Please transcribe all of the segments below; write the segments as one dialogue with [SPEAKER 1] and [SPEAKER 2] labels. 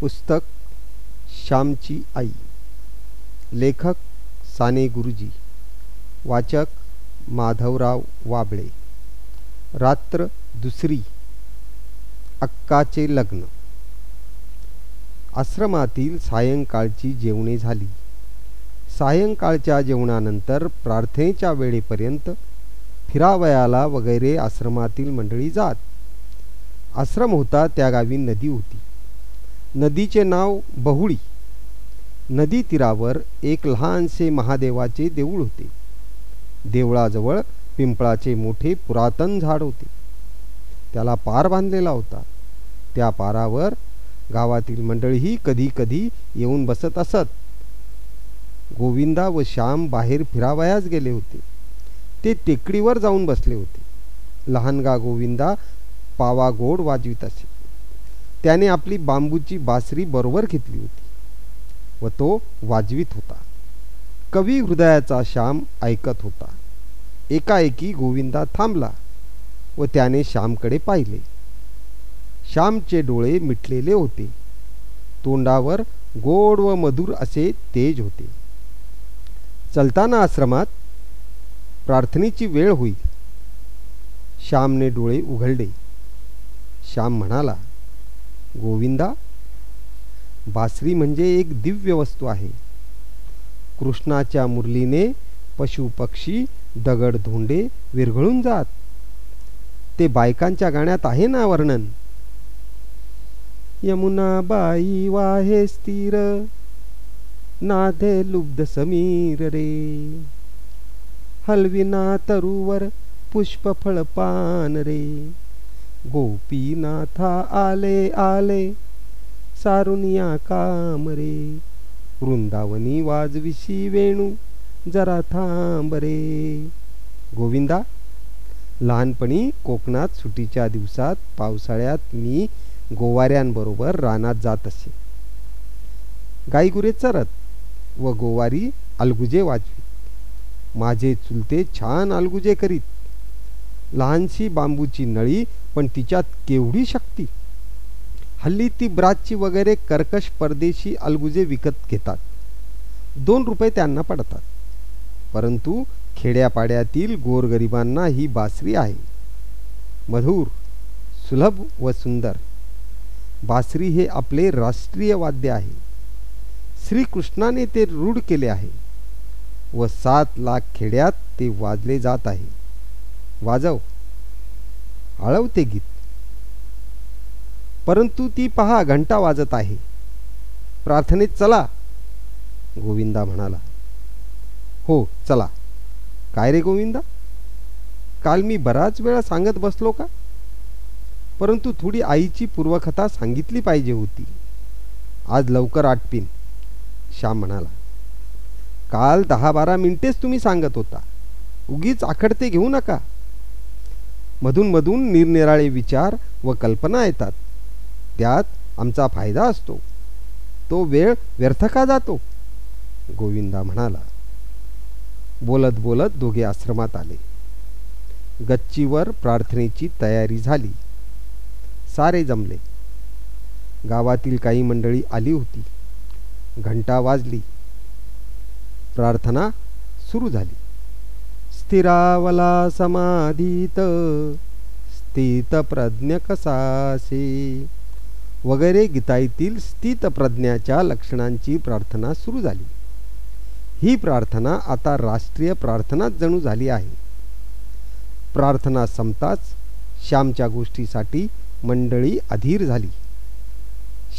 [SPEAKER 1] पुस्तक श्यामची आई. लेखक साने गुरुजी. वाचक माधवराव वाबळे. रात्र दुसरी. अक्काचे लग्न. आश्रमातील सायंकाळची जेवणे झाली. सायंकाळच्या जेवणानंतर प्रार्थनेच्या वेळेपर्यंत फिरावयाला वगैरे आश्रमातील मंडळी जात. आश्रम होता त्या गावी नदी होती. नदीचे नाव बहुळी. नदी तीरावर एक लहानसे महादेवाचे देऊळ होते. देवळाजवळ पिंपळाचे मोठे पुरातन झाड होते. त्याला पार बांधलेला होता. त्या पारावर गावातील मंडळीही कधी कधी येऊन बसत असत. गोविंदा व श्याम बाहेर फिरावयास गेले होते. ते टेकडीवर जाऊन बसले होते. लहानगा गोविंदा पावा गोड वाजवित असे. त्याने आपली बांबूची बासरी बरोबर घेतली होती व तो वाजवीत होता. कवी हृदयाचा श्याम ऐकत होता. एकाएकी गोविंदा थांबला व त्याने श्यामकडे पाहिले. श्यामचे डोळे मिटलेले होते. तोंडावर गोड व मधुर असे तेज होते. चलताना आश्रमात प्रार्थनेची वेळ होईल. श्यामने डोळे उघडले. श्याम म्हणाला गोविंदा बासरी म्हणजे एक दिव्य वस्तू आहे. कृष्णाच्या मुरलीने पशु पक्षी दगड धोंडे विरघळून जात. ते बायकांच्या गाण्यात आहे ना वर्णन? यमुना बाई वाहे स्थिर नाधे लुब्ध समीर रे. हलविना तरुवर पुष्पफळ पान रे. गोपीनाथा आले आले. सारुनिया काम रे. वृंदावनी वाजविशी वेणू जरा थांब रे. गोविंदा लहानपणी कोकणात सुटीच्या दिवसात पावसाळ्यात मी गोवाऱ्यांबरोबर रानात जात असे. गाईगुरे चरत व गोवारी अलगुजे वाजवीत माझे चुलते छान अलगुजे करीत. लहानशी बांबूची नळी पण तिच्यात केवढी शक्ती? हल्ली ती ब्राची वगैरे कर्कश परदेशी अलगुजे विकत घेतात. दोन रुपये त्यांना पडतात. परंतु खेड्यापाड्यातील गोरगरिबांना ही बासरी आहे. मधुर सुलभ व सुंदर. बासरी हे आपले राष्ट्रीय वाद्य आहे. श्रीकृष्णाने ते रूढ केले आहे व सात लाख खेड्यात ते वाजले जात आहे. वाजव. आळवते गीत. परंतु ती पहा घंटा वाजत आहे. प्रार्थनेत चला गोविंदा म्हणाला. हो चला. काय रे गोविंदा? काल मी बराच वेळा सांगत बसलो का? परंतु थोडी आईची पूर्वकथा सांगितली पाहिजे होती. आज लवकर आटपीन श्याम म्हणाला. काल दहा बारा मिनिटेच तुम्ही सांगत होता. उगीच आखडते घेऊ नका. मधून मधून निरनिराळे विचार व कल्पना येतात. त्यात आमचा फायदा असतो. तो वेळ व्यर्थ का जातो? गोविंदा म्हणाला. बोलत बोलत दोघे आश्रमात आले. गच्चीवर प्रार्थनेची तयारी झाली. सारे जमले. गावातील काही मंडळी आली होती. घंटा वाजली. प्रार्थना सुरू झाली. स्थिरावला समाधीत स्थित प्रज्ञ कसासे वगैरे गीताईतील स्थित प्रज्ञाच्या लक्षणांची प्रार्थना सुरू झाली. ही प्रार्थना आता राष्ट्रीय प्रार्थनाच जणू झाली आहे. प्रार्थना संपताच श्यामच्या गोष्टीसाठी मंडळी अधीर झाली.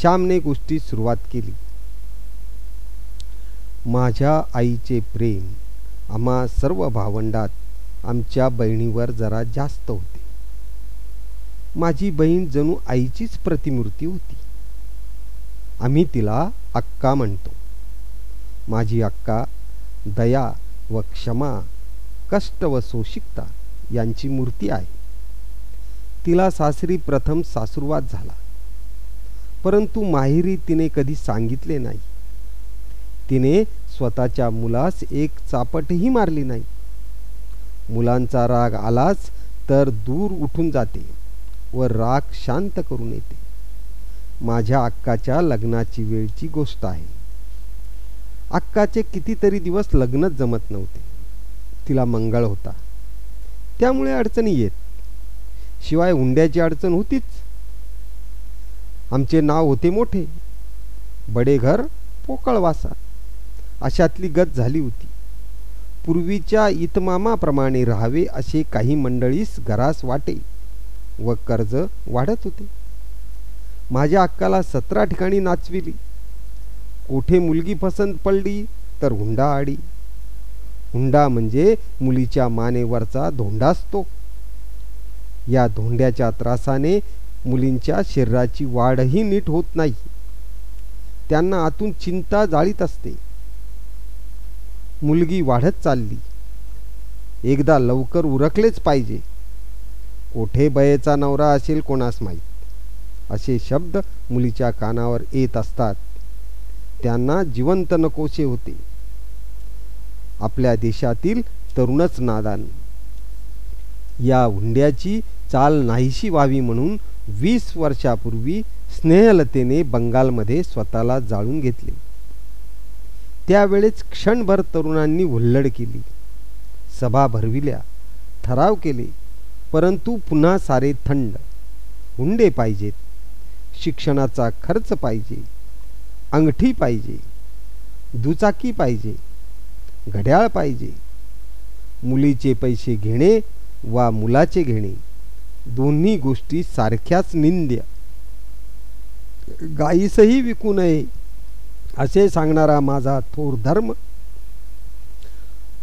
[SPEAKER 1] श्यामने गोष्टी सुरुवात केली. माझ्या आईचे प्रेम आम्हा सर्व भावंडात आमच्या बहिणीवर जरा जास्त होते. माझी बहीण जणू आईचीच प्रतिमूर्ती होती. आम्ही तिला अक्का म्हणतो. माझी अक्का दया व क्षमा कष्ट व सोशिकता यांची मूर्ती आहे. तिला सासरी प्रथम सासुरवाद झाला. परंतु माहेरी तिने कधी सांगितले नाही. तिने स्वतःच्या मुलास एक चापटही मारली नाही. मुलांचा राग आलाच तर दूर उठून जाते व राग शांत करून येते. माझ्या अक्काच्या लग्नाची वेळची गोष्ट आहे. अक्काचे कितीतरी दिवस लग्नच जमत नव्हते. तिला मंगळ होता. त्यामुळे अडचणी येत. शिवाय हुंड्याची अडचण होतीच. आमचे नाव होते मोठे. बडे घर पोकळवासा. अशातली गत झाली होती. पूर्वीच्या इतमामाप्रमाणे राहावे असे काही मंडळीस घरास वाटे व कर्ज वाढत होते. माझ्या अक्काला सतरा ठिकाणी नाचविली. कोठे मुलगी पसंत पडली तर हुंडा आडी. हुंडा म्हणजे मुलीच्या मानेवरचा धोंडा असतो. या धोंड्याच्या त्रासाने मुलींच्या शरीराची वाढही नीट होत नाही. त्यांना आतून चिंता जाळीत असते. मुलगी वाढत चालली. एकदा लवकर उरकलेच पाहिजे. कोठे बयेचा नवरा असेल कोणास माहीत? असे शब्द मुलीच्या कानावर येत असतात. त्यांना जिवंत नकोसे होते. आपल्या देशातील तरुणच नादान. या हुंड्याची चाल नाहीशी व्हावी म्हणून वीस वर्षापूर्वी स्नेहलतेने बंगालमध्ये स्वतःला जाळून घेतले. त्यावेळेस क्षणभर तरुणांनी हुल्लड केली. सभा भरविल्या ठराव केले परंतु पुन्हा सारे थंड. हुंडे पाहिजेत. शिक्षणाचा खर्च पाहिजे. अंगठी पाहिजे. दुचाकी पाहिजे. घड्याळ पाहिजे. मुलीचे पैसे घेणे वा मुलाचे घेणे दोन्ही गोष्टी सारख्याच निंद्य. गाईसही विकू नये. असे सांगणारा माझा थोर धर्म.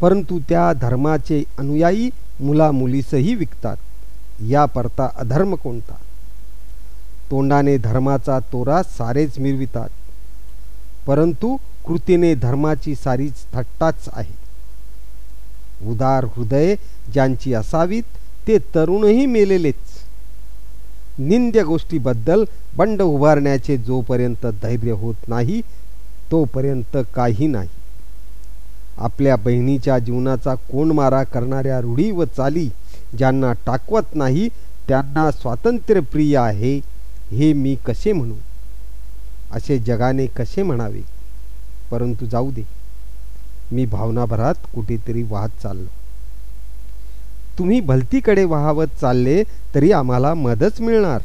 [SPEAKER 1] परंतु त्या धर्माचे अनुयायी मुला मुलीसही विकतात. या परता अधर्म कोणता? तोंडाने धर्माचा तोरा सारेच मिरवितात. परंतु कृतीने धर्माची सारीच थट्टाच आहे. उदार हृदय ज्यांची असावीत ते तरुणही मेलेलेच. निंद्य गोष्टीबद्दल बंड उभारण्याचे जोपर्यंत धैर्य होत नाही तोपर्यंत काही नाही. आपल्या बहिणीच्या जीवनाचा कोण मारा करणाऱ्या रूढी व चाली ज्यांना टाकवत नाही त्यांना स्वातंत्र्यप्रिय आहे हे मी कसे म्हणू? असे जगाने कसे म्हणावे? परंतु जाऊ दे. मी भावनाभरात कुठेतरी वाहत चाललो. तुम्ही भलतीकडे वाहवत चालले तरी आम्हाला मदच मिळणार.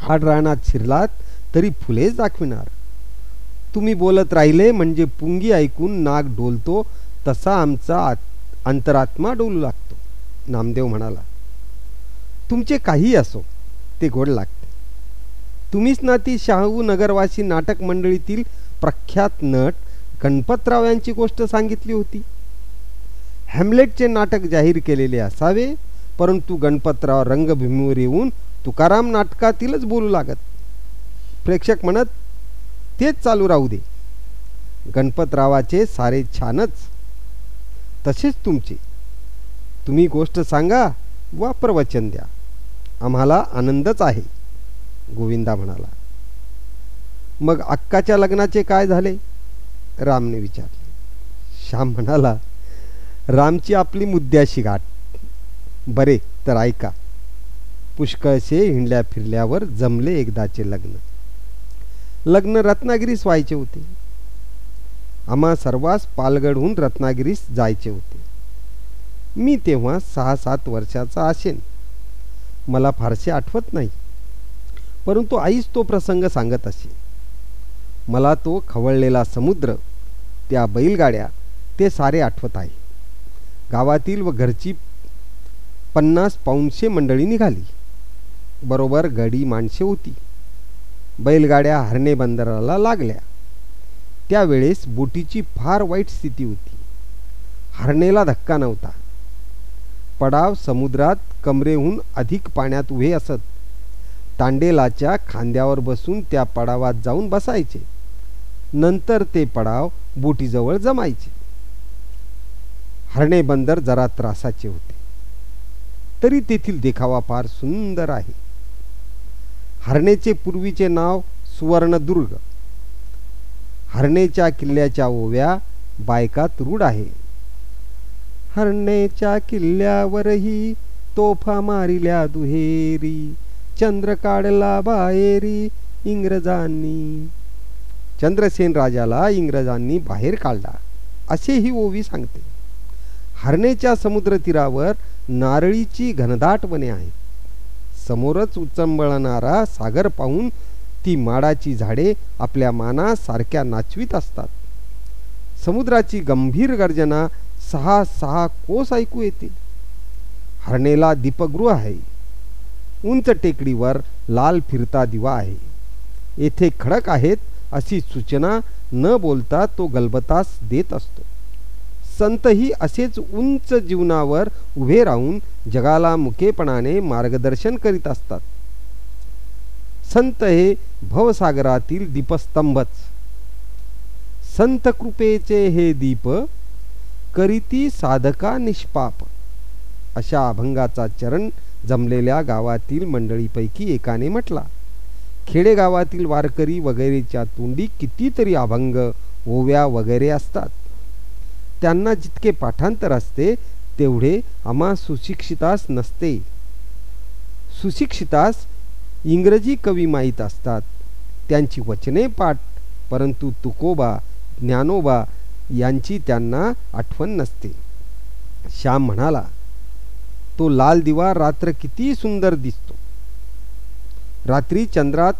[SPEAKER 1] हाड रानात शिरलात तरी फुलेच दाखविणार. तुम्ही बोलत राहिले म्हणजे पुंगी ऐकून नाग डोलतो तसा आमचा अंतरात्मा डोलू लागतो नामदेव म्हणाला. तुमचे काही असो ते गोड लागते. तुम्हीच ना ती शाहू नगरवासी नाटक मंडळीतील प्रख्यात नट गणपतराव यांची गोष्ट सांगितली होती. हॅमलेटचे नाटक जाहीर केलेले असावे परंतु गणपतराव रंगभूमीवर येऊन तुकाराम नाटकातीलच बोलू लागत. प्रेक्षक म्हणत तेच चालू राहू दे. गणपतरावाचे सारे छानच. तसेच तुमचे. तुम्ही गोष्ट सांगा वा प्रवचन द्या. आम्हाला आनंदच आहे. गोविंदा म्हणाला. मग अक्काच्या लग्नाचे काय झाले? रामने विचारले. श्याम म्हणाला रामची आपली मुद्द्याशी गाठ. बरे तर ऐका. पुष्कळसे हिंडल्या फिरल्यावर जमले एकदाचे लग्न. लग्न रत्नागिरीस व्हायचे होते. आम्हा सर्वांस पालगडहून रत्नागिरीस जायचे होते. मी तेव्हा सहा सात वर्षाचा असेन. मला फारसे आठवत नाही. परंतु आईच तो प्रसंग सांगत असे. मला तो खवळलेला समुद्र त्या बैलगाड्या ते सारे आठवत आहे. गावातील व घरची पन्नास पाऊनशे मंडळी निघाली. बरोबर गडी माणसे होती. बैलगाड्या हरणे बंदराला लागल्या. त्यावेळेस बोटीची फार वाईट स्थिती होती. हरणेला धक्का नव्हता. पडाव समुद्रात कमरेहून अधिक पाण्यात उभे असत. तांडेलाच्या खांद्यावर बसून त्या पडावात जाऊन बसायचे. नंतर ते पडाव बोटीजवळ जमायचे. हरणे बंदर जरा त्रासाचे होते. तरी तेथील देखावा फार सुंदर आहे. हरणेचे पूर्वीचे नाव सुवर्णदुर्ग. हरणेच्या किल्ल्याच्या ओव्या बायकात रूढ आहे. हरणेच्या किल्ल्यावरही तोफा मारिल्या दुहेरी चंद्र काढला बाहेरी इंग्रजांनी. चंद्रसेन राजाला इंग्रजांनी बाहेर काढला असे ही ओवी सांगते. हरणेच्या समुद्रतीरावर नारळीची घनदाट वने आहेत. समोरच उचंबळणारा सागर पाहून ती माडाची झाडे आपल्या मानासारख्या नाचवीत असतात. समुद्राची गंभीर गर्जना सहा सहा कोस ऐकू येते हरणेला दीपगृह आहे. उंच टेकडीवर लाल फिरता दिवा आहे. येथे खडक आहेत अशी सूचना न बोलता तो गलबतास देत असतो. संतही असेच उंच जीवनावर उभे राहून जगाला मुकेपणाने मार्गदर्शन करीत असतात. संत हे भवसागरातील दीपस्तंभच. संत कृपेचे हे दीप करीती साधका निष्पाप. अशा अभंगाचा चरण जमलेल्या गावातील मंडळीपैकी एकाने म्हटला खेडेगावातील वारकरी वगैरेच्या तोंडी कितीतरी अभंग ओव्या वगैरे असतात. त्यांना जितके पाठांतर असते तेवढे आम्हा सुशिक्षितास नसते. सुशिक्षितास इंग्रजी कवी माहीत असतात. त्यांची वचने पाठ परंतु तुकोबा ज्ञानोबा यांची त्यांना आठवण नसते. श्याम म्हणाला तो लाल दिवा रात्र किती सुंदर दिसतो. रात्री चंद्रात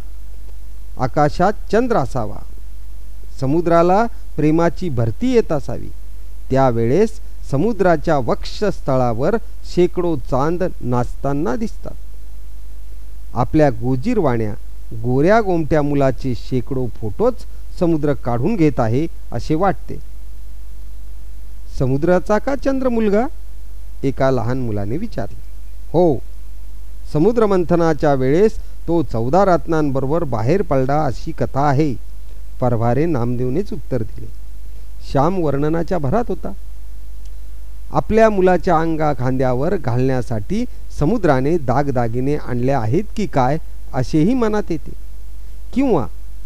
[SPEAKER 1] आकाशात चंद्र असावा. समुद्राला प्रेमाची भरती येत असावी. त्यावेळेस समुद्राच्या वक्षस्थळावर शेकडो चांद नाचताना दिसतात. आपल्या गोजीरवाण्या गोऱ्या गोमट्या मुलाचे शेकडो फोटोच समुद्र काढून घेत आहे असे वाटते. समुद्राचा का चंद्र मुलगा? एका लहान मुलाने विचारले. हो समुद्रमंथनाच्या वेळेस तो चौदा रत्नांबरोबर बाहेर पडला अशी कथा आहे. परभारे नामदेवनेच उत्तर दिले. श्याम वर्णनाच्या भरात होता. आपल्या मुलाच्या अंगा खांद्यावर घालण्यासाठी समुद्राने दागदागिने आणले आहेत की काय असेही मनात येते. किंवा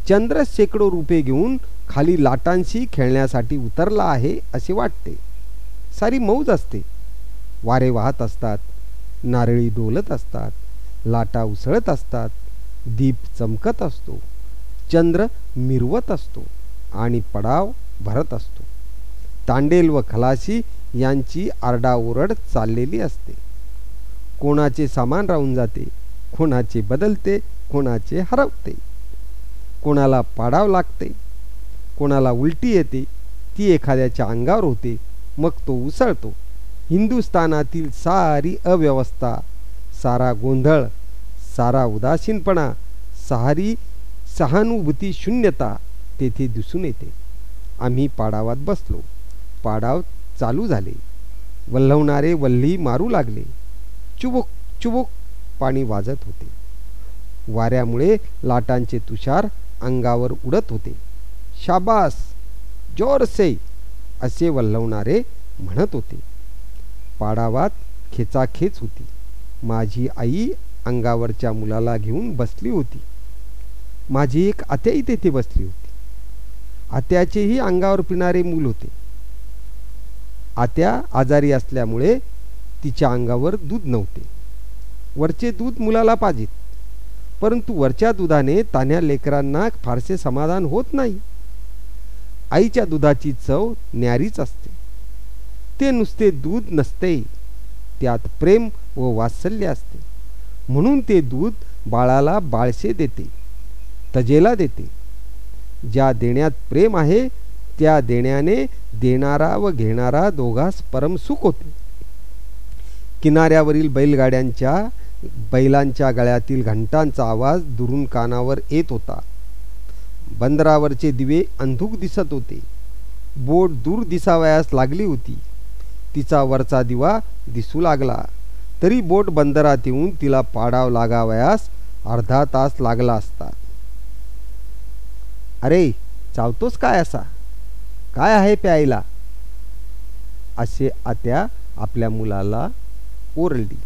[SPEAKER 1] चंद्र शेकडो रुपये घेऊन खाली लाटांशी खेळण्यासाठी उतरला आहे असे वाटते. सारी मौज असते. वारे वाहत असतात नारळी डोलत असतात लाटा उसळत असतात दीप चमकत असतो चंद्र मिरवत असतो आणि पडाव भरत असतो. तांडेल व खलाशी यांची आरडाओरड चाललेली असते. कोणाचे सामान राहून जाते कोणाचे बदलते कोणाचे हरवते. कोणाला पाडाव लागते कोणाला उलटी येते ती एखाद्याच्या अंगावर होते मग तो उसळतो. हिंदुस्थानातील सारी अव्यवस्था सारा गोंधळ सारा उदासीनपणा सारी सहानुभूती शून्यता तेथे दिसून येते. आम्ही पाडावात बसलो. पाडाव चालू झाले. वल्हवणारे वल्ही मारू लागले. चुबुक चुबुक पाणी वाजत होते. वाऱ्यामुळे लाटांचे तुषार अंगावर उडत होते. शाबास जोरसे असे वल्हवणारे म्हणत होते. पाडावात खेचाखेच होती. माझी आई अंगावरच्या मुलाला घेऊन बसली होती. माझी एक आत्याही तेथे बसली होती. आत्याचेही अंगावर पिणारे मूल होते. आत्या आजारी असल्यामुळे तिच्या अंगावर दूध नव्हते. वरचे दूध मुलाला पाजित. परंतु वरच्या दुधाने तान्या लेकरांना फारसे समाधान होत नाही. आईच्या दुधाची चव न्यारीच असते. ते नुसते दूध नसते. त्यात प्रेम व वात्सल्य असते. म्हणून ते दूध बाळाला बाळसे देते तजेला देते. ज्या देण्यात प्रेम आहे त्या देण्याने देणारा व घेणारा दोघास परमसुख होते. किनाऱ्यावरील बैलगाड्यांच्या बैलांच्या गळ्यातील घंटांचा आवाज दुरून कानावर येत होता. बंदरावरचे दिवे अंधुक दिसत होते. बोट दूर दिसावयास लागली होती. तिचा वरचा दिवा दिसू लागला. तरी बोट बंदरात येऊन तिला पाडाव लागावयास अर्धा तास लागला असता. अरे चावतोस काय असा? काय आहे प्यायला? असे आत्या आपल्या मुलाला ओरडली.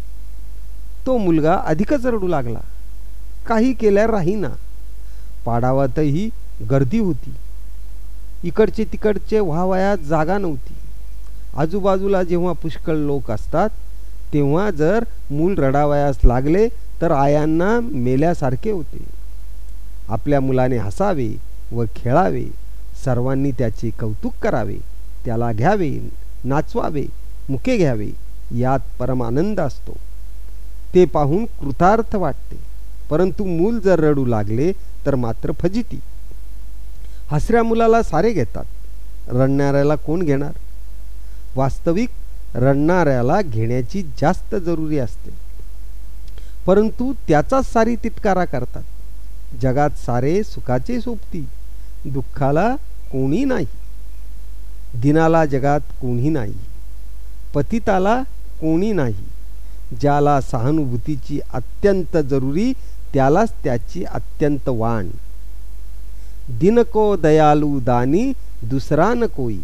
[SPEAKER 1] तो मुलगा अधिकच रडू लागला. काही केल्या राहीना. पाडावातही गर्दी होती. इकडचे तिकडचे व्हावयात जागा नव्हती. आजूबाजूला जेव्हा पुष्कळ लोक असतात तेव्हा जर मूल रडावयास लागले तर आयांना मेल्यासारखे होते. आपल्या मुलाने हसावे व खेळावे. सर्वांनी त्याचे कौतुक करावे त्याला घ्यावे नाचवावे मुके घ्यावे यात परम आनंद असतो. ते पाहून कृतार्थ वाटते. परंतु मूल जर रडू लागले तर मात्र फजिती. हसऱ्या मुलाला सारे घेतात. रडणाऱ्याला कोण घेणार? वास्तविक रडणाऱ्याला घेण्याची जास्त जरुरी असते. परंतु त्याचाच सारी तिटकारा करतात. जगात सारे सुखाचे सोबती. दुःखाला कोणी नाही. दिनाला जगात कोणी नाही. पतिताला कोणी नाही. ज्याला सहानुभूतीची अत्यंत जरुरी त्यालाच त्याची अत्यंत वाण. दिनको दयालू दानी दुसरा न कोई.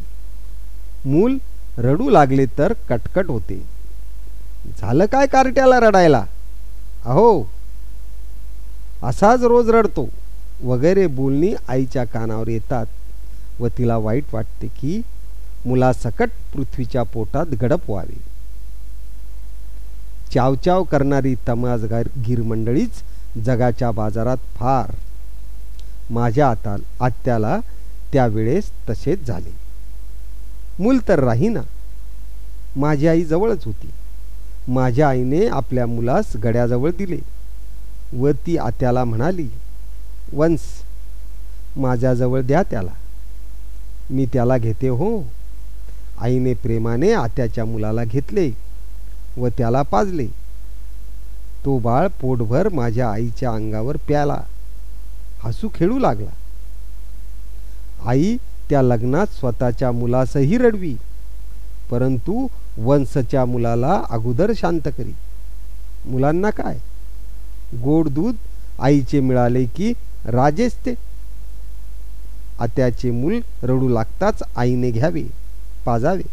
[SPEAKER 1] मूल रडू लागले तर कटकट होते. झालं काय कार्ट्याला रडायला? अहो असाच रोज रडतो. वगैरे बोलणी आईच्या कानावर येतात. व तिला वाईट वाटते की मुलासकट पृथ्वीच्या पोटात गडप व्हावे. चावचाव करणारी तमाजगार मंडळीच जगाच्या बाजारात फार. माझ्या आता आत्याला त्यावेळेस तसेच झाले. मूल तर राहीना. माझी आई जवळच होती. माझ्या आईने आपल्या मुलास गड्याजवळ दिले व ती आत्याला म्हणाली वंस माझ्याजवळ द्या त्याला. मी त्याला घेते हो. आईने प्रेमाने आत्याच्या मुलाला घेतले व त्याला पाजले. तो बाळ पोटभर माझ्या आईच्या अंगावर प्याला. हसू खेळू लागला. आई त्या लग्नात स्वतःच्या मुलासही रडवी परंतु वंशच्या मुलाला अगोदर शांत करी. मुलांना काय? गोड दूध आईचे मिळाले की राजेच ते. आत्याचे मूल रडू लागताच आईने घ्यावे पाजावे.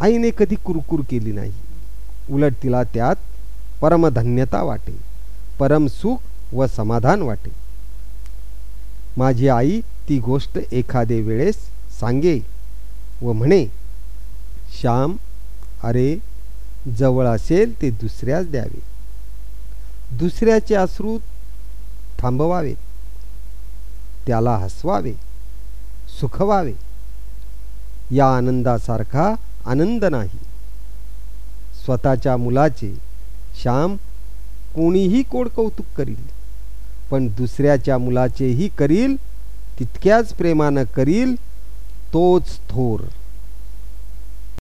[SPEAKER 1] आईने कधी कुरकुर केली नाही. उलट तिला त्यात परमधन्यता वाटे परम सुख व समाधान वाटे. माझी आई ती गोष्ट एखादे वेळेस सांगे व म्हणे श्याम अरे जवळ असेल ते दुसऱ्याच द्यावे. दुसऱ्याचे अश्रू थांबवावे त्याला हसवावे सुखवावे. या आनंदासारखा आनंद नाही. स्वतःच्या मुलाचे श्याम कोणीही कोड कौतुक करील पण दुसऱ्याच्या मुलाचेही करील तितक्याच प्रेमानं करील तोच थोर.